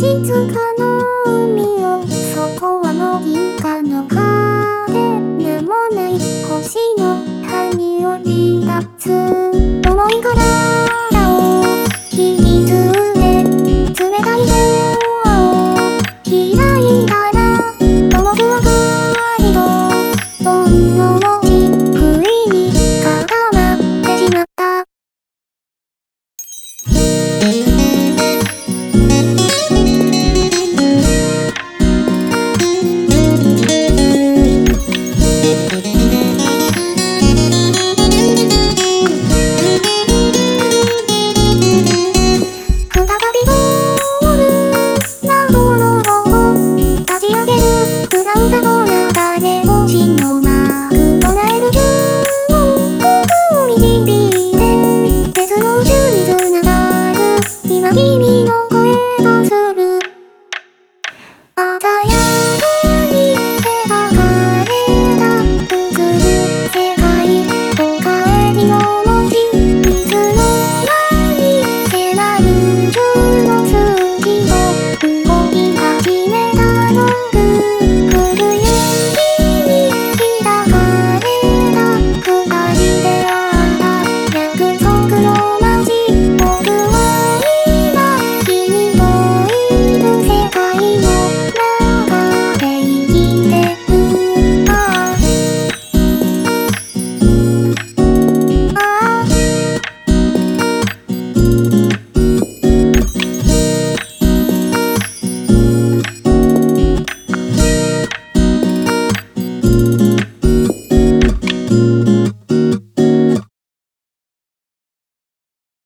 静かな海をこはも銀河の風でもない星の谷を離脱